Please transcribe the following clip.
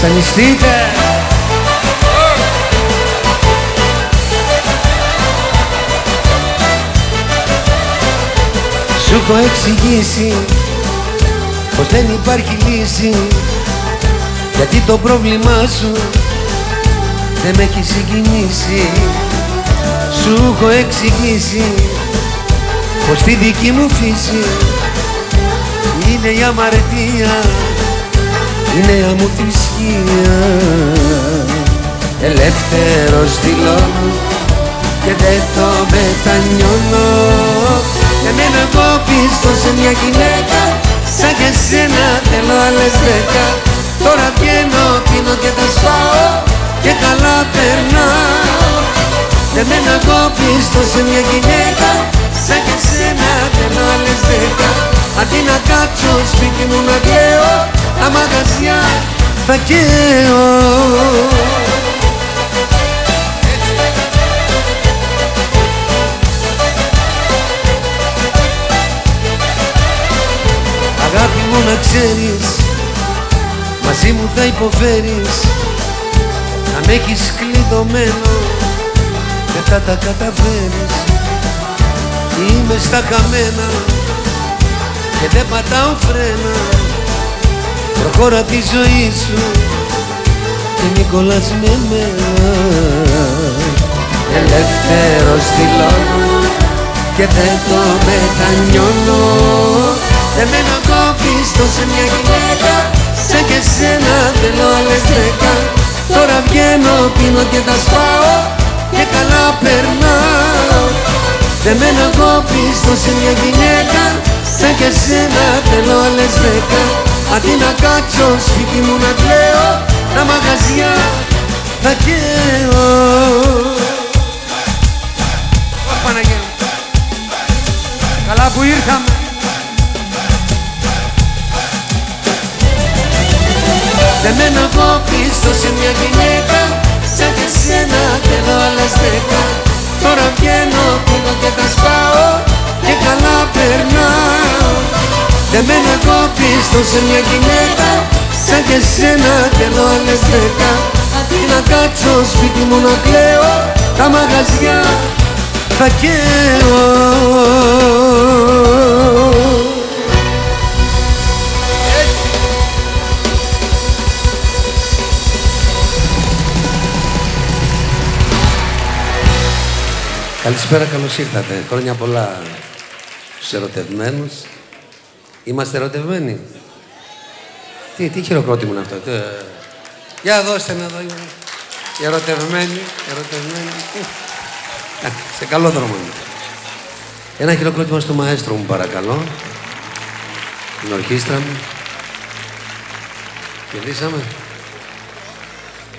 βασανιστείτε Σου έχω εξηγήσει πως δεν υπάρχει λύση γιατί το πρόβλημά σου δεν με έχει συγκινήσει. Σου έχω εξηγήσει πως τη δική μου φύση είναι η αμαρτία. η νέα μου θρησκεία. Ελεύθερος δηλώνω και δεν το μετανιώνω. Εμένα εγώ πίστο σε μια γυναίκα Σαν και σένα θέλω άλλες δέκα. Τώρα βγαίνω, πίνω και τα σπάω Και καλά περνάω. Εμένα εγώ πίστο σε μια γυναίκα Σαν και σένα θέλω άλλες δέκα Αντί να κάτσω σπίτι μου να κλαίω Τα μαγαζιά θα καίω Αγάπη μου να ξέρεις Μαζί μου θα υποφέρεις. Να με έχεις κλειδωμένο Δεν θα τα καταφέρεις. Είμαι στα χαμένα Και δεν πατάω φρένα. Προχώρα τη ζωή σου. Και μη κολλάς με μένα. Ελεύθερος δηλώνω Και δεν το μετανιώνω. Εμένα εγώ πίστο σε μια γυναίκα Σαν και σένα θέλω άλλες δέκα. Τώρα βγαίνω, πίνω και τα σπάω Και καλά περνάω. Εμένα εγώ πίστο σε μια γυναίκα Σαν και σένα θέλω άλλες δέκα. Αντί να κάτσω σπίτι μου να κλαίω Τα μαγαζιά θα καίω. Παναγία Καλά που ήρθαμε. Δεμένο εγώ πίσω σε μια γυναίκα Σαν και σένα θέλω άλλες δέκα. Τώρα βγαίνω, πίνω και τα σπάω Και καλά περνάω Δεμένο εγώ πίσω σε μια γυναίκα Σαν και σένα θέλω άλλες δέκα Αντί να κάτσω σπίτι μου να κλαίω Τα μαγαζιά θα καίω Καλησπέρα, καλώς ήρθατε. Χρόνια πολλά στους ερωτευμένους. Είμαστε ερωτευμένοι. Τι, τι χειροκρότημα είναι αυτό. Τι, ε, Για δώστε να δω. Οι ερωτευμένοι, ερωτευμένοι. Ε, σε καλό δρόμο είναι. Ένα χειροκρότημα στο μαέστρο μου παρακαλώ. Την ορχήστρα μου. Κερδίσαμε.